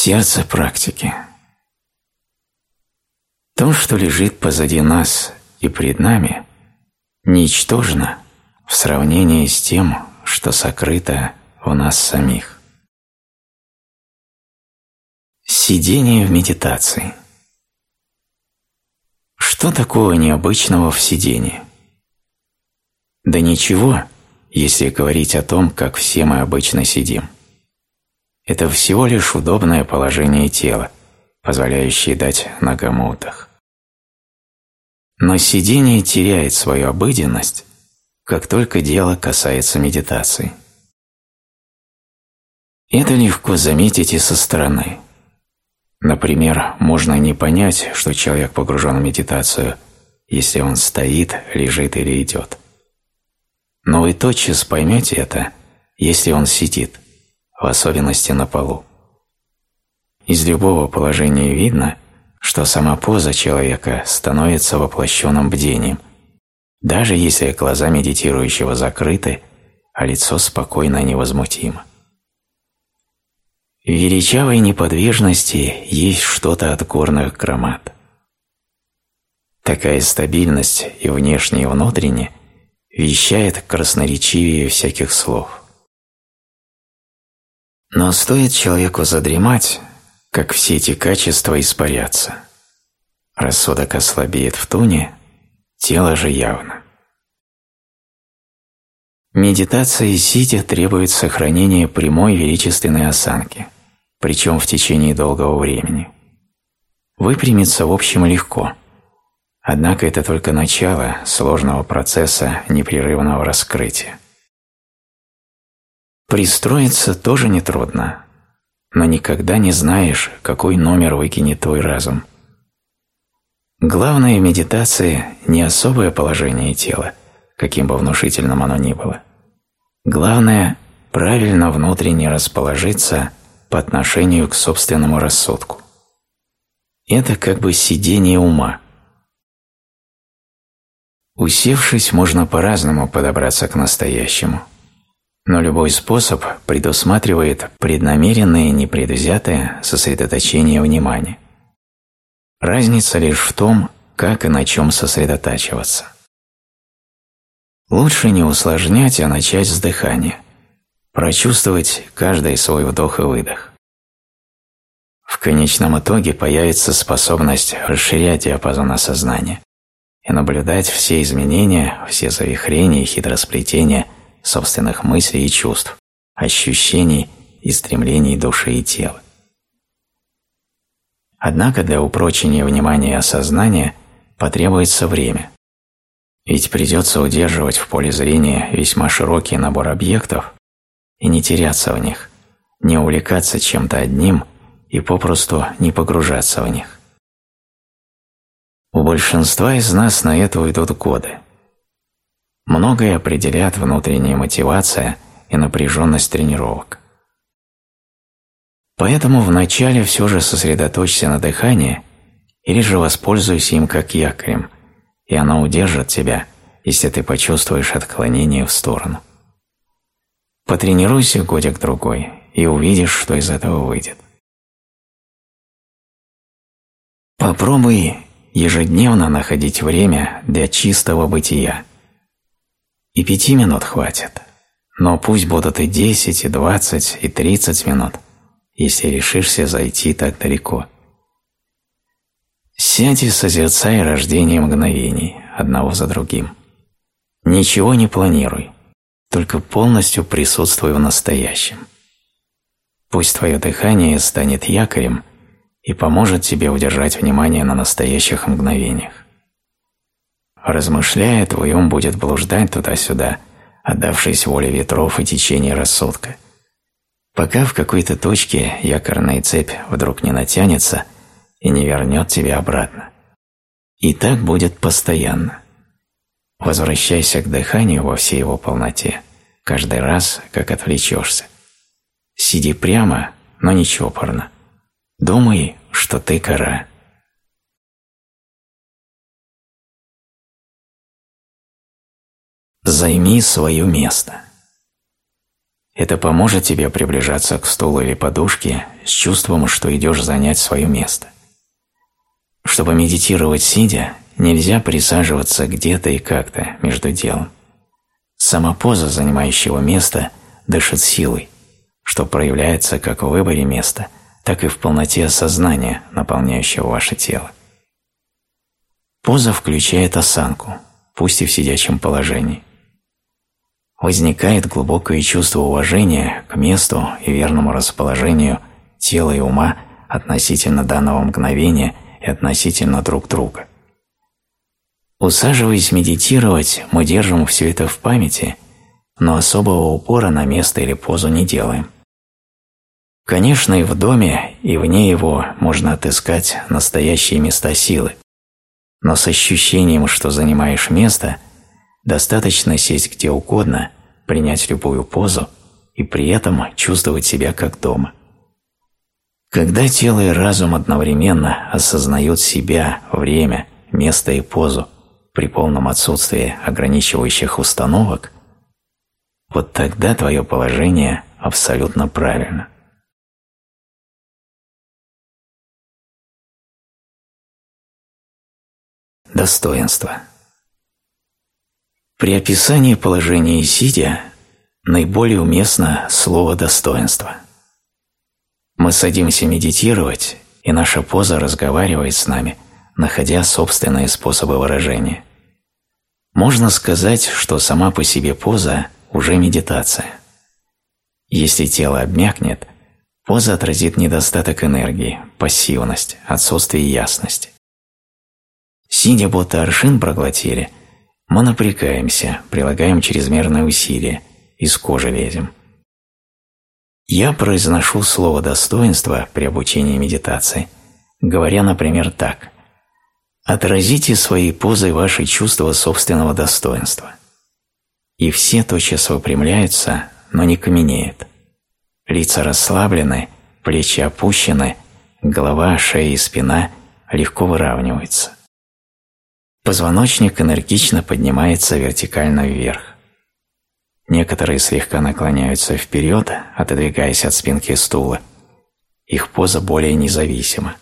Сердце практики. То, что лежит позади нас и пред нами, ничтожно в сравнении с тем, что сокрыто у нас самих. Сидение в медитации. Что такого необычного в сидении? Да ничего, если говорить о том, как все мы обычно сидим. Это всего лишь удобное положение тела, позволяющее дать ногам отдых. Но сидение теряет свою обыденность, как только дело касается медитации. Это легко заметить и со стороны. Например, можно не понять, что человек погружен в медитацию, если он стоит, лежит или идет. Но вы тотчас поймете это, если он сидит – в особенности на полу. Из любого положения видно, что сама поза человека становится воплощенным бдением, даже если глаза медитирующего закрыты, а лицо спокойно и невозмутимо. В величавой неподвижности есть что-то от горных громад. Такая стабильность и внешне, и внутренне вещает красноречивее всяких слов. Но стоит человеку задремать, как все эти качества испарятся. Рассудок ослабеет в туне, тело же явно. Медитация сидя требует сохранения прямой величественной осанки, причем в течение долгого времени. Выпрямиться в общем легко, однако это только начало сложного процесса непрерывного раскрытия. Пристроиться тоже нетрудно, но никогда не знаешь, какой номер выкинет твой разум. Главное в медитации не особое положение тела, каким бы внушительным оно ни было. Главное – правильно внутренне расположиться по отношению к собственному рассудку. Это как бы сидение ума. Усевшись, можно по-разному подобраться к настоящему – но любой способ предусматривает преднамеренное непредвзятое сосредоточение внимания. Разница лишь в том, как и на чем сосредотачиваться. Лучше не усложнять, а начать с дыхания, прочувствовать каждый свой вдох и выдох. В конечном итоге появится способность расширять диапазон осознания и наблюдать все изменения, все завихрения и хитросплетения – собственных мыслей и чувств, ощущений и стремлений души и тела. Однако для упрочения внимания и осознания потребуется время, ведь придется удерживать в поле зрения весьма широкий набор объектов и не теряться в них, не увлекаться чем-то одним и попросту не погружаться в них. У большинства из нас на это уйдут годы, Многое определят внутренняя мотивация и напряженность тренировок. Поэтому вначале все же сосредоточься на дыхании или же воспользуйся им как якорем, и оно удержит тебя, если ты почувствуешь отклонение в сторону. Потренируйся годик-другой и увидишь, что из этого выйдет. Попробуй ежедневно находить время для чистого бытия – и пяти минут хватит. Но пусть будут и десять, и двадцать, и тридцать минут, если решишься зайти так далеко. Сядь и созерцай рождение мгновений, одного за другим. Ничего не планируй, только полностью присутствуй в настоящем. Пусть твое дыхание станет якорем и поможет тебе удержать внимание на настоящих мгновениях. Размышляя, твой ум будет блуждать туда-сюда, отдавшись воле ветров и течения рассудка. Пока в какой-то точке якорная цепь вдруг не натянется и не вернет тебя обратно. И так будет постоянно. Возвращайся к дыханию во всей его полноте, каждый раз, как отвлечешься. Сиди прямо, но не чопорно. Думай, что ты кора. Займи свое место. Это поможет тебе приближаться к стулу или подушке с чувством, что идешь занять свое место. Чтобы медитировать сидя, нельзя присаживаться где-то и как-то между делом. Сама поза занимающего места дышит силой, что проявляется как в выборе места, так и в полноте осознания, наполняющего ваше тело. Поза включает осанку, пусть и в сидячем положении. Возникает глубокое чувство уважения к месту и верному расположению тела и ума относительно данного мгновения и относительно друг друга. Усаживаясь медитировать, мы держим все это в памяти, но особого упора на место или позу не делаем. Конечно, и в доме, и вне его можно отыскать настоящие места силы, но с ощущением, что занимаешь место, достаточно сесть где угодно, принять любую позу и при этом чувствовать себя как дома. Когда тело и разум одновременно осознают себя, время, место и позу при полном отсутствии ограничивающих установок, вот тогда твое положение абсолютно правильно. Достоинство. При описании положения сидя наиболее уместно слово «достоинство». Мы садимся медитировать, и наша поза разговаривает с нами, находя собственные способы выражения. Можно сказать, что сама по себе поза уже медитация. Если тело обмякнет, поза отразит недостаток энергии, пассивность, отсутствие ясности. Сидя будто аршин проглотили, мы напрягаемся, прилагаем чрезмерное усилие, из кожи лезем. Я произношу слово «достоинство» при обучении медитации, говоря, например, так. Отразите своей позой ваши чувства собственного достоинства. И все тотчас выпрямляются, но не каменеют. Лица расслаблены, плечи опущены, голова, шея и спина легко выравниваются. Позвоночник энергично поднимается вертикально вверх. Некоторые слегка наклоняются вперед, отодвигаясь от спинки стула. Их поза более независима.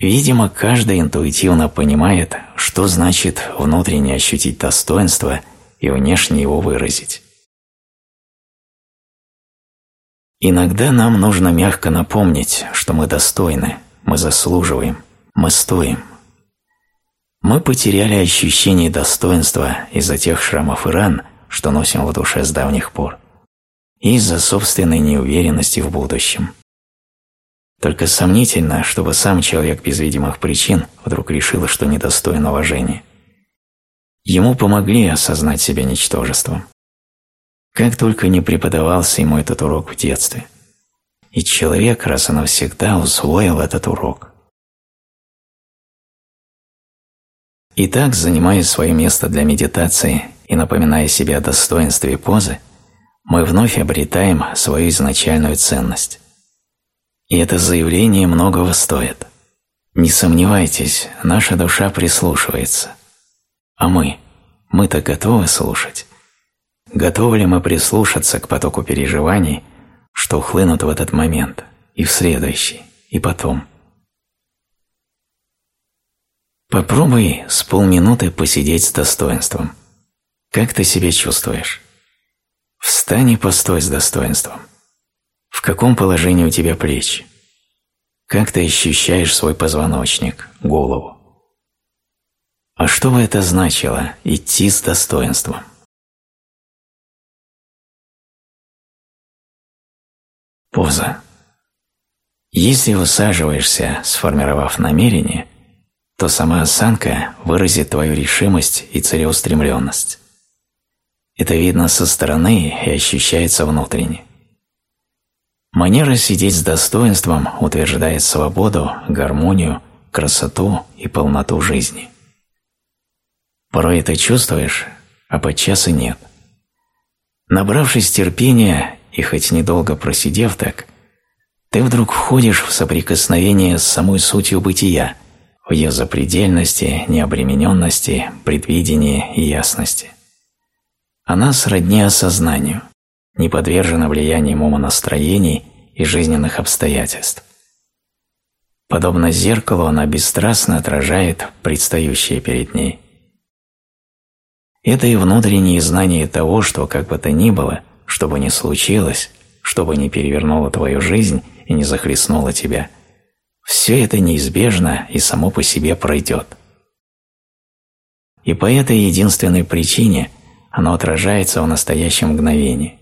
Видимо, каждый интуитивно понимает, что значит внутренне ощутить достоинство и внешне его выразить. Иногда нам нужно мягко напомнить, что мы достойны, мы заслуживаем, мы стоим. Мы потеряли ощущение достоинства из-за тех шрамов и ран, что носим в душе с давних пор, и из-за собственной неуверенности в будущем. Только сомнительно, чтобы сам человек без видимых причин вдруг решил, что недостоин уважения. Ему помогли осознать себя ничтожеством. Как только не преподавался ему этот урок в детстве. И человек раз и навсегда усвоил этот урок. Итак, занимая свое место для медитации и напоминая себе о достоинстве позы, мы вновь обретаем свою изначальную ценность. И это заявление многого стоит. Не сомневайтесь, наша душа прислушивается. А мы? Мы-то готовы слушать? Готовы ли мы прислушаться к потоку переживаний, что хлынут в этот момент, и в следующий, и потом? Попробуй с полминуты посидеть с достоинством – как ты себя чувствуешь? Встань и постой с достоинством. В каком положении у тебя плечи? Как ты ощущаешь свой позвоночник, голову? А что бы это значило – идти с достоинством? Поза. Если усаживаешься, сформировав намерение, то сама осанка выразит твою решимость и целеустремленность. Это видно со стороны и ощущается внутренне. Манера сидеть с достоинством утверждает свободу, гармонию, красоту и полноту жизни. Порой это чувствуешь, а подчас и нет. Набравшись терпения и хоть недолго просидев так, ты вдруг входишь в соприкосновение с самой сутью бытия, в ее запредельности, необремененности, предвидении и ясности. Она сродни осознанию. не подвержена влияниям умонастроений и жизненных обстоятельств. Подобно зеркалу, она бесстрастно отражает предстающее перед ней. Это и внутреннее знание того, что как бы то ни было, что бы ни случилось, что бы ни перевернуло твою жизнь и не захлестнуло тебя, все это неизбежно и само по себе пройдет. И по этой единственной причине оно отражается в настоящем мгновении.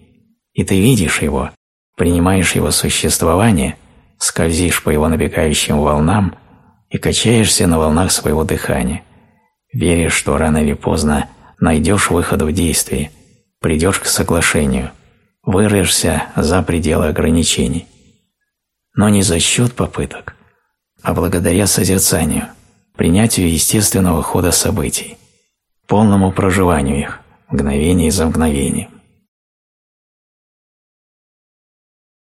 И ты видишь его, принимаешь его существование – скользишь по его набегающим волнам и качаешься на волнах своего дыхания, веришь, что рано или поздно найдешь выход в действии, придешь к соглашению, вырвешься за пределы ограничений. Но не за счет попыток, а благодаря созерцанию, принятию естественного хода событий, полному проживанию их, мгновение за мгновением.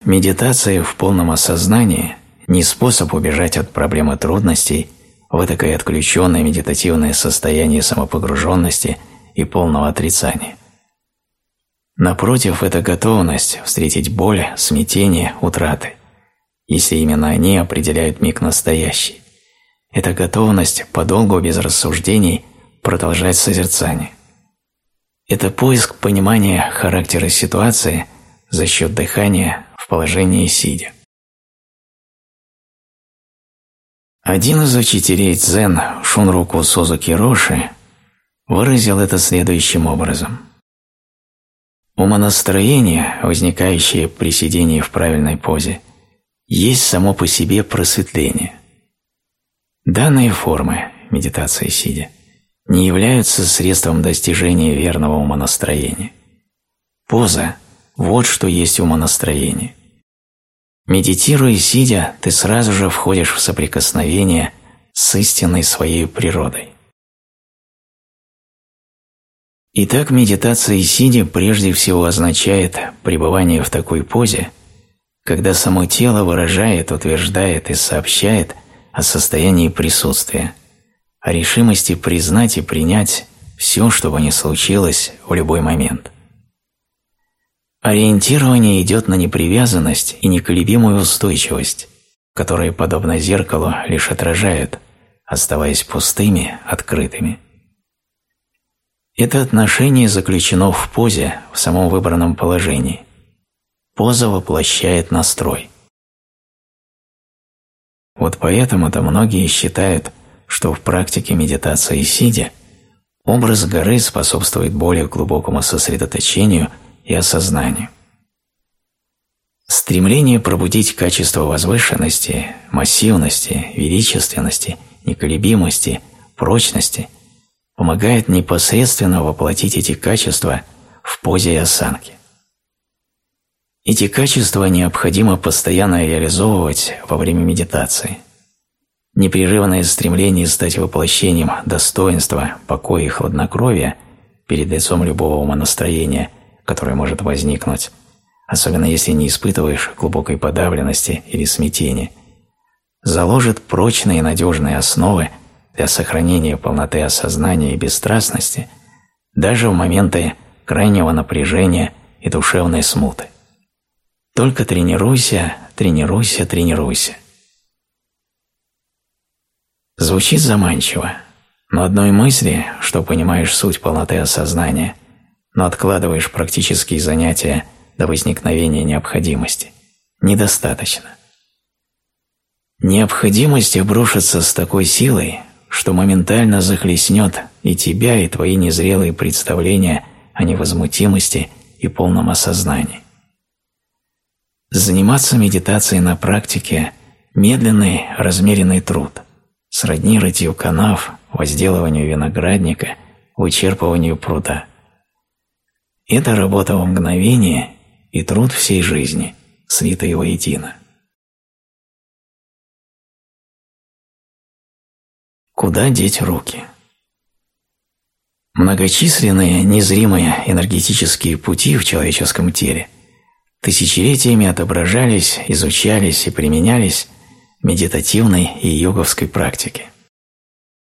Медитация в полном осознании – не способ убежать от проблемы трудностей в такое отключенное медитативное состояние самопогруженности и полного отрицания. Напротив, это готовность встретить боль, смятение, утраты, если именно они определяют миг настоящий. Это готовность подолгу без рассуждений продолжать созерцание. Это поиск понимания характера ситуации за счет дыхания, в положении сидя. Один из учителей дзен Шунруку Сузуки Роши выразил это следующим образом. Умонастроение, возникающее при сидении в правильной позе, есть само по себе просветление. Данные формы медитации сидя не являются средством достижения верного умонастроения. Поза вот что есть умонастроение. Медитируя сидя, ты сразу же входишь в соприкосновение с истинной своей природой. Итак, медитация сидя прежде всего означает пребывание в такой позе, когда само тело выражает, утверждает и сообщает о состоянии присутствия, о решимости признать и принять все, что бы ни случилось в любой момент. Ориентирование идет на непривязанность и неколебимую устойчивость, которые, подобно зеркалу, лишь отражают, оставаясь пустыми, открытыми. Это отношение заключено в позе, в самом выбранном положении. Поза воплощает настрой. Вот поэтому-то многие считают, что в практике медитации сидя образ горы способствует более глубокому сосредоточению – и осознанию. Стремление пробудить качество возвышенности, массивности, величественности, неколебимости, прочности помогает непосредственно воплотить эти качества в позе и осанке. Эти качества необходимо постоянно реализовывать во время медитации. Непрерывное стремление стать воплощением достоинства, покоя и хладнокровия перед лицом любого умонастроения – которое может возникнуть, особенно если не испытываешь глубокой подавленности или смятения, заложит прочные и надежные основы для сохранения полноты осознания и бесстрастности даже в моменты крайнего напряжения и душевной смуты. Только тренируйся, тренируйся, тренируйся. Звучит заманчиво, но одной мысли, что понимаешь суть полноты осознания – но откладываешь практические занятия до возникновения необходимости. Недостаточно. Необходимость обрушится с такой силой, что моментально захлестнет и тебя, и твои незрелые представления о невозмутимости и полном осознании. Заниматься медитацией на практике – медленный, размеренный труд, сродни рытью канав, возделыванию виноградника, вычерпыванию пруда – это работа во мгновение и труд всей жизни, слитые воедино. Куда деть руки? Многочисленные незримые энергетические пути в человеческом теле тысячелетиями отображались, изучались и применялись в медитативной и йоговской практике.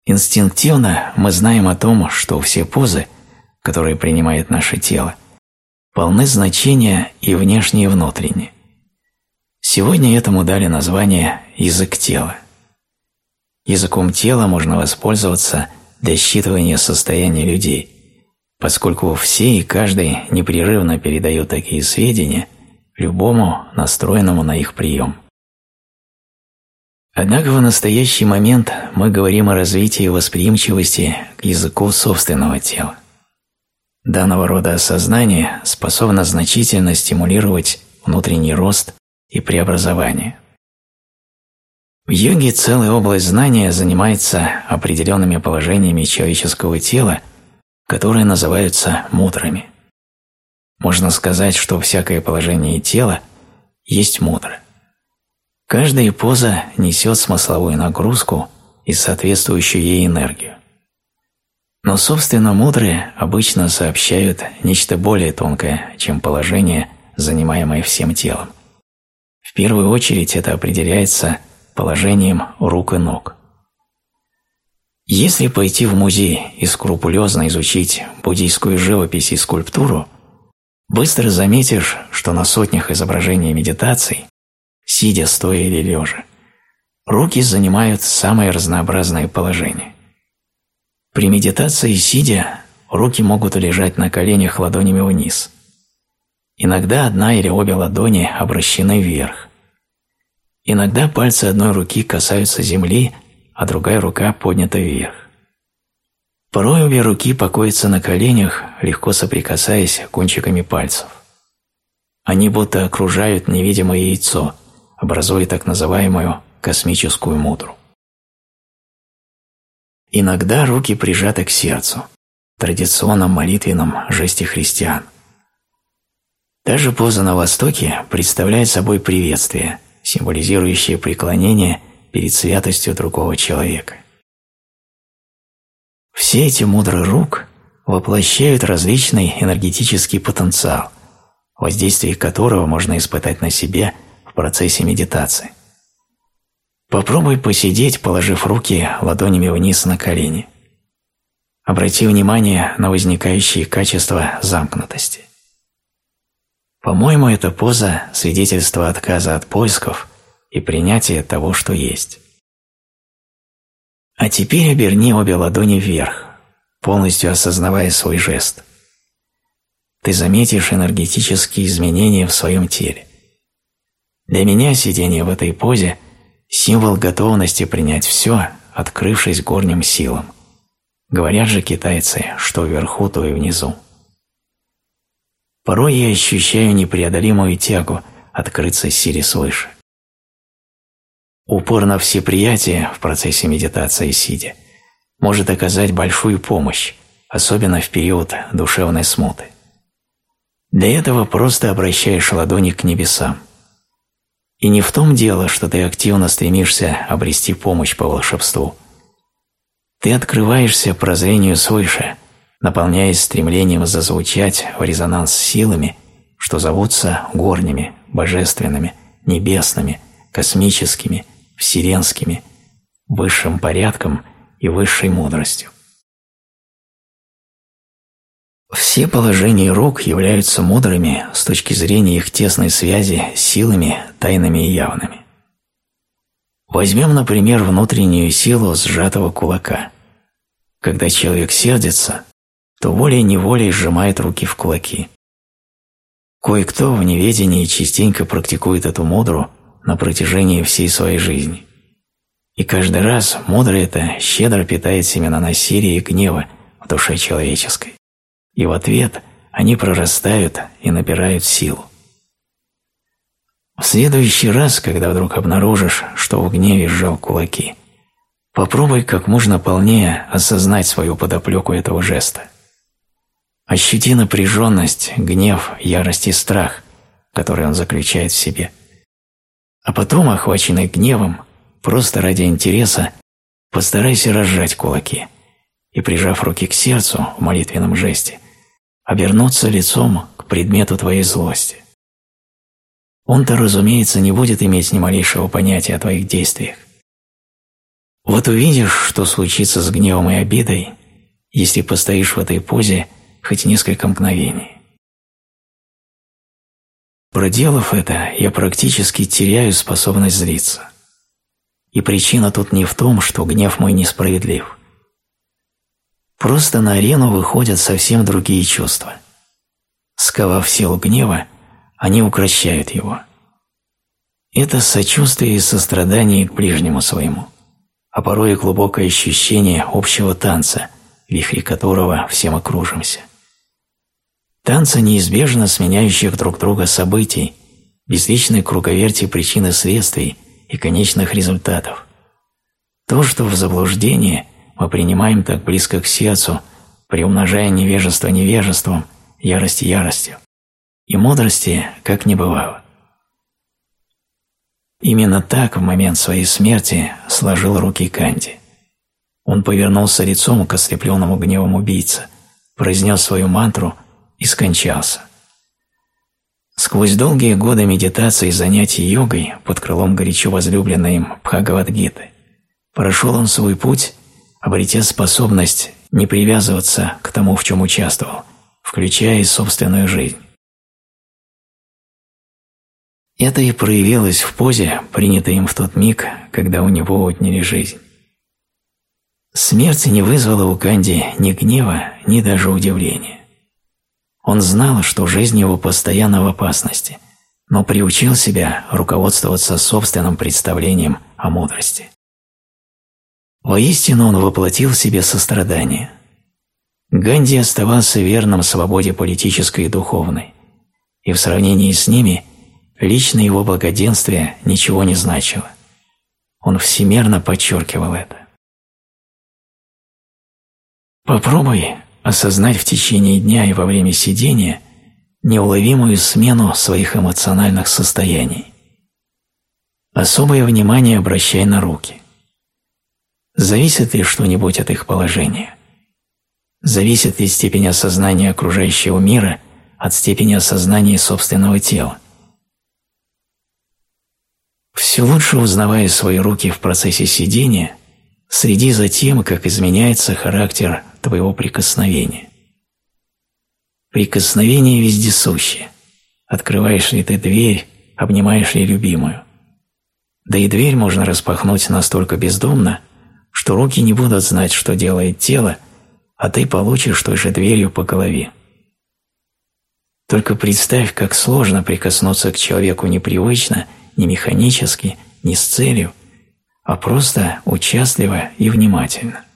Инстинктивно мы знаем о том, что все позы – которые принимает наше тело, полны значения и внешние, и внутренние. Сегодня этому дали название «язык тела». Языком тела можно воспользоваться для считывания состояния людей, поскольку все и каждый непрерывно передают такие сведения любому, настроенному на их прием. Однако в настоящий момент мы говорим о развитии восприимчивости к языку собственного тела. Данного рода осознание способно значительно стимулировать внутренний рост и преобразование. В йоге целая область знания занимается определенными положениями человеческого тела, которые называются мудрами. Можно сказать, что всякое положение тела есть мудра. Каждая поза несет смысловую нагрузку и соответствующую ей энергию. Но, собственно, мудрые обычно сообщают нечто более тонкое, чем положение, занимаемое всем телом. В первую очередь это определяется положением рук и ног. Если пойти в музей и скрупулезно изучить буддийскую живопись и скульптуру, быстро заметишь, что на сотнях изображений медитаций, сидя, стоя или лежа, руки занимают самые разнообразные положения. При медитации сидя, руки могут лежать на коленях ладонями вниз. Иногда одна или обе ладони обращены вверх. Иногда пальцы одной руки касаются земли, а другая рука поднята вверх. Порой обе руки покоятся на коленях, легко соприкасаясь кончиками пальцев. Они будто окружают невидимое яйцо, образуя так называемую космическую мудру. Иногда руки прижаты к сердцу, традиционном молитвенном жесте христиан. Та же поза на Востоке представляет собой приветствие – символизирующее преклонение перед святостью другого человека. Все эти мудрые рук воплощают различный энергетический потенциал, воздействие которого можно испытать на себе в процессе медитации. Попробуй посидеть, положив руки ладонями вниз на колени. Обрати внимание на возникающие качества замкнутости. По-моему, эта поза – свидетельство отказа от поисков и принятия того, что есть. А теперь оберни обе ладони вверх, полностью осознавая свой жест. Ты заметишь энергетические изменения в своем теле. Для меня сидение в этой позе – символ готовности принять все, открывшись горним силам. Говорят же китайцы, что вверху, то и внизу. Порой я ощущаю непреодолимую тягу открыться силе свыше. Упор на всеприятие в процессе медитации сидя может оказать большую помощь, особенно в период душевной смуты. Для этого просто обращаешь ладони к небесам. И не в том дело, что ты активно стремишься обрести помощь по волшебству. Ты открываешься прозрению свыше – наполняясь стремлением зазвучать в резонанс с силами, что зовутся горними, божественными, небесными, космическими, вселенскими, высшим порядком и высшей мудростью. Все положения рук являются мудрыми с точки зрения их тесной связи с силами, тайными и явными. Возьмем, например, внутреннюю силу сжатого кулака. Когда человек сердится, то волей-неволей сжимает руки в кулаки. Кое-кто в неведении частенько практикует эту мудру на протяжении всей своей жизни. И каждый раз мудро это щедро питает семена насилия и гнева в душе человеческой. И в ответ они прорастают и набирают силу. В следующий раз, когда вдруг обнаружишь, что в гневе сжал кулаки, попробуй как можно полнее осознать свою подоплеку этого жеста – Ощути напряженность, гнев, ярость и страх, которые он заключает в себе. А потом, охваченный гневом, просто ради интереса, постарайся разжать кулаки и, прижав руки к сердцу в молитвенном жесте, обернуться лицом к предмету твоей злости. Он-то, разумеется, не будет иметь ни малейшего понятия о твоих действиях. Вот увидишь, что случится с гневом и обидой, если постоишь в этой позе хоть несколько мгновений. Проделав это, я практически теряю способность злиться. И причина тут не в том, что гнев мой несправедлив. Просто на арену выходят совсем другие чувства. Сковав силу гнева, они укращают его. Это сочувствие и сострадание к ближнему своему, а порой и глубокое ощущение общего танца, в вихре которого всем окружимся. Танца неизбежно сменяющих друг друга событий, безличной круговерти причин и следствий и конечных результатов. То, что в заблуждении мы принимаем так близко к сердцу, приумножая невежество невежеством, ярость яростью, и мудрости как не бывало. Именно так в момент своей смерти сложил руки Канди. Он повернулся лицом к ослепленному гневом убийце, произнес свою мантру и скончался. Сквозь долгие годы медитации и занятий йогой под крылом горячо возлюбленной им Бхагавадгиты прошел он свой путь, обретя способность не привязываться к тому, в чем участвовал, включая и собственную жизнь. Это и проявилось в позе, принятой им в тот миг, когда у него отняли жизнь. Смерть не вызвала у Канди ни гнева, ни даже удивления. Он знал, что жизнь его постоянно в опасности, но приучил себя руководствоваться собственным представлением о мудрости. Воистину он воплотил в себе сострадание. Ганди оставался верным свободе политической и духовной, и в сравнении с ними – Лично его благоденствие ничего не значило. Он всемерно подчеркивал это. Попробуй осознать в течение дня и во время сидения неуловимую смену своих эмоциональных состояний. Особое внимание обращай на руки. Зависит ли что-нибудь от их положения? Зависит ли степень осознания окружающего мира от степени осознания собственного тела? Все лучше узнавая свои руки в процессе сидения, следи за тем, как изменяется характер твоего прикосновения. Прикосновение вездесущее. Открываешь ли ты дверь, обнимаешь ли любимую. Да и дверь можно распахнуть настолько бездумно, что руки не будут знать, что делает тело, а ты получишь той же дверью по голове. Только представь, как сложно прикоснуться к человеку непривычно не механически, не с целью, а просто участливо и внимательно.